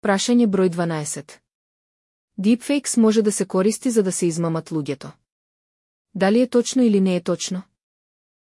Прашање број 12. Deepfakes може да се користи за да се измамат луѓето. Дали е точно или не е точно?